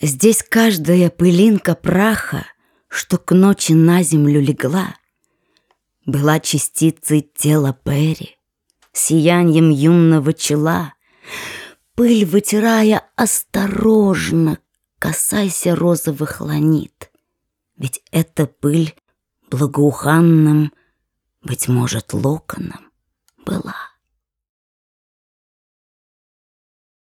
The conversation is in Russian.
Здесь каждая пылинка праха, Что к ночи на землю легла, Была частицей тела Перри, Сиянием юного чела. Пыль вытирая осторожно, Касайся розовых ланит, Ведь эта пыль благоуханным, Быть может, локоном была.